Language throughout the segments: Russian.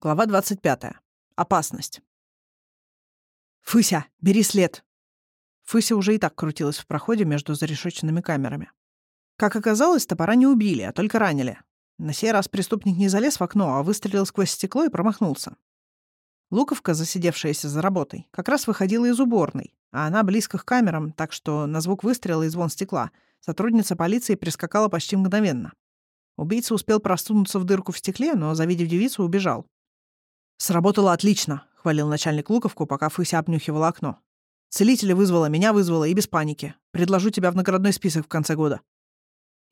Глава 25. Опасность. «Фыся, бери след!» Фыся уже и так крутилась в проходе между зарешеченными камерами. Как оказалось, топора не убили, а только ранили. На сей раз преступник не залез в окно, а выстрелил сквозь стекло и промахнулся. Луковка, засидевшаяся за работой, как раз выходила из уборной, а она близко к камерам, так что на звук выстрела и звон стекла сотрудница полиции прискакала почти мгновенно. Убийца успел просунуться в дырку в стекле, но, завидев девицу, убежал. «Сработало отлично», — хвалил начальник Луковку, пока Фыся обнюхивала окно. «Целителя вызвала, меня вызвала, и без паники. Предложу тебя в наградной список в конце года».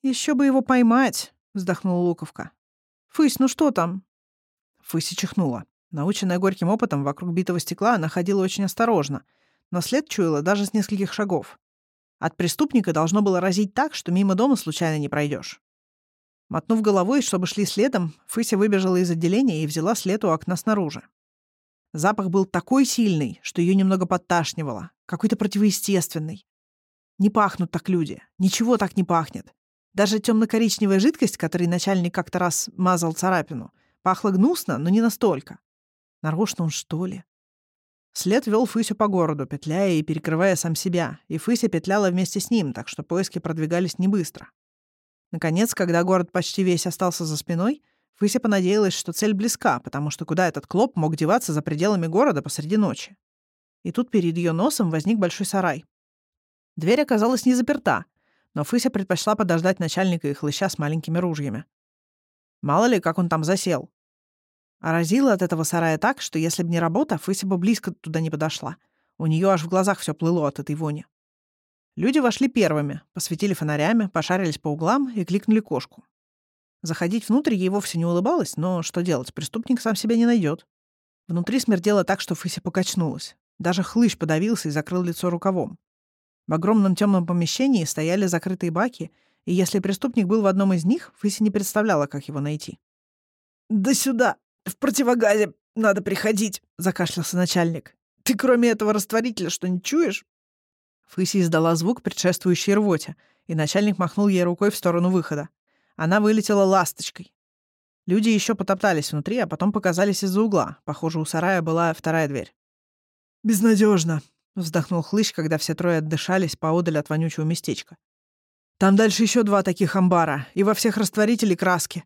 Еще бы его поймать», — вздохнула Луковка. «Фысь, ну что там?» Фыся чихнула. Наученная горьким опытом, вокруг битого стекла она ходила очень осторожно, но след чуяла даже с нескольких шагов. От преступника должно было разить так, что мимо дома случайно не пройдешь. Мотнув головой, чтобы шли следом, Фыся выбежала из отделения и взяла след у окна снаружи. Запах был такой сильный, что ее немного подташнивало, какой-то противоестественный. Не пахнут так люди, ничего так не пахнет. Даже темно-коричневая жидкость, которой начальник как-то раз мазал царапину, пахла гнусно, но не настолько. Нарочно он, что ли? След вел Фысю по городу, петляя и перекрывая сам себя, и Фыся петляла вместе с ним, так что поиски продвигались не быстро. Наконец, когда город почти весь остался за спиной, Фыся понадеялась, что цель близка, потому что куда этот клоп мог деваться за пределами города посреди ночи? И тут перед ее носом возник большой сарай. Дверь оказалась не заперта, но Фыся предпочла подождать начальника и хлыща с маленькими ружьями. Мало ли, как он там засел. А от этого сарая так, что если бы не работа, Фыся бы близко туда не подошла. У нее аж в глазах все плыло от этой вони. Люди вошли первыми, посветили фонарями, пошарились по углам и кликнули кошку. Заходить внутрь ей вовсе не улыбалось, но что делать, преступник сам себя не найдет. Внутри смердело так, что Фыся покачнулась. Даже хлыщ подавился и закрыл лицо рукавом. В огромном темном помещении стояли закрытые баки, и если преступник был в одном из них, Фыся не представляла, как его найти. «Да сюда! В противогазе надо приходить!» — закашлялся начальник. «Ты кроме этого растворителя что не чуешь?» Фыси издала звук, предшествующий рвоте, и начальник махнул ей рукой в сторону выхода. Она вылетела ласточкой. Люди еще потоптались внутри, а потом показались из-за угла. Похоже, у сарая была вторая дверь. Безнадежно, вздохнул хлыщ, когда все трое отдышались поодаль от вонючего местечка. Там дальше еще два таких амбара, и во всех растворители краски.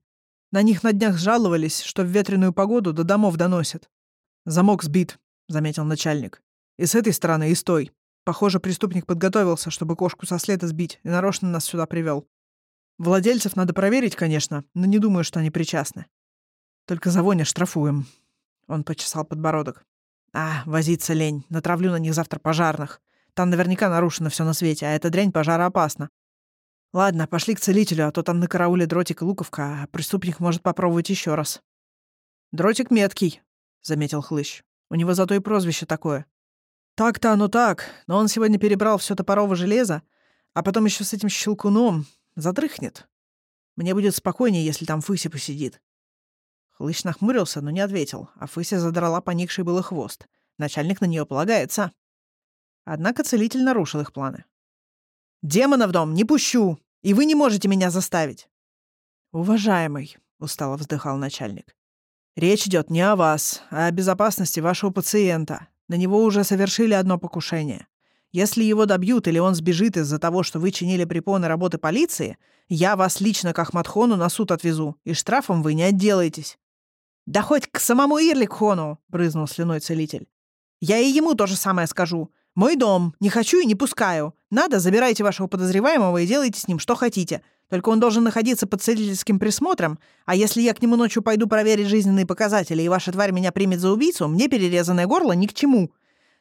На них на днях жаловались, что в ветреную погоду до домов доносят. Замок сбит, заметил начальник. И с этой стороны, и с той. Похоже, преступник подготовился, чтобы кошку со следа сбить, и нарочно нас сюда привел. Владельцев надо проверить, конечно, но не думаю, что они причастны. Только за вонь штрафуем. Он почесал подбородок. А, возиться лень. Натравлю на них завтра пожарных. Там наверняка нарушено все на свете, а эта дрянь пожароопасна. Ладно, пошли к целителю, а то там на карауле дротик и луковка, а преступник может попробовать еще раз. Дротик меткий, заметил хлыщ. У него зато и прозвище такое. Так-то оно так, но он сегодня перебрал все топорово железо, а потом еще с этим щелкуном задрыхнет. Мне будет спокойнее, если там Фыся посидит. Хлыщ нахмурился, но не ответил, а Фыся задрала поникший было хвост. Начальник на нее полагается. Однако целитель нарушил их планы. «Демона в дом не пущу, и вы не можете меня заставить». «Уважаемый», — устало вздыхал начальник, — «речь идет не о вас, а о безопасности вашего пациента. На него уже совершили одно покушение. Если его добьют или он сбежит из-за того, что вы чинили препоны работы полиции, я вас лично к Ахматхону на суд отвезу, и штрафом вы не отделаетесь». «Да хоть к самому Ирликхону!» — брызнул слюной целитель. «Я и ему то же самое скажу. Мой дом. Не хочу и не пускаю. Надо, забирайте вашего подозреваемого и делайте с ним что хотите. Только он должен находиться под целительским присмотром, а если я к нему ночью пойду проверить жизненные показатели, и ваша тварь меня примет за убийцу, мне перерезанное горло ни к чему.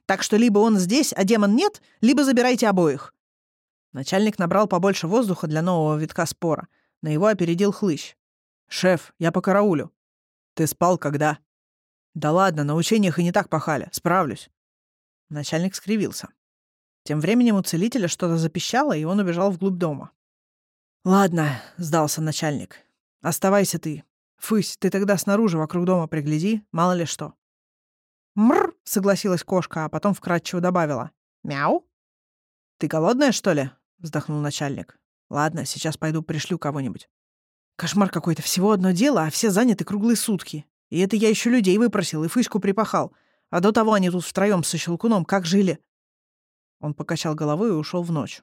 Так что либо он здесь, а демон нет, либо забирайте обоих». Начальник набрал побольше воздуха для нового витка спора. На его опередил хлыщ. «Шеф, я по караулю». «Ты спал когда?» «Да ладно, на учениях и не так пахали. Справлюсь». Начальник скривился. Тем временем у целителя что-то запищало, и он убежал вглубь дома. «Ладно», — сдался начальник. «Оставайся ты. Фысь, ты тогда снаружи вокруг дома пригляди, мало ли что». «Мрр», — согласилась кошка, а потом вкратчиво добавила. «Мяу». «Ты голодная, что ли?» — вздохнул начальник. «Ладно, сейчас пойду пришлю кого-нибудь». Кошмар какой-то, всего одно дело, а все заняты круглые сутки. И это я еще людей выпросил и Фыську припахал. А до того они тут втроем со Щелкуном как жили?» Он покачал головой и ушел в ночь.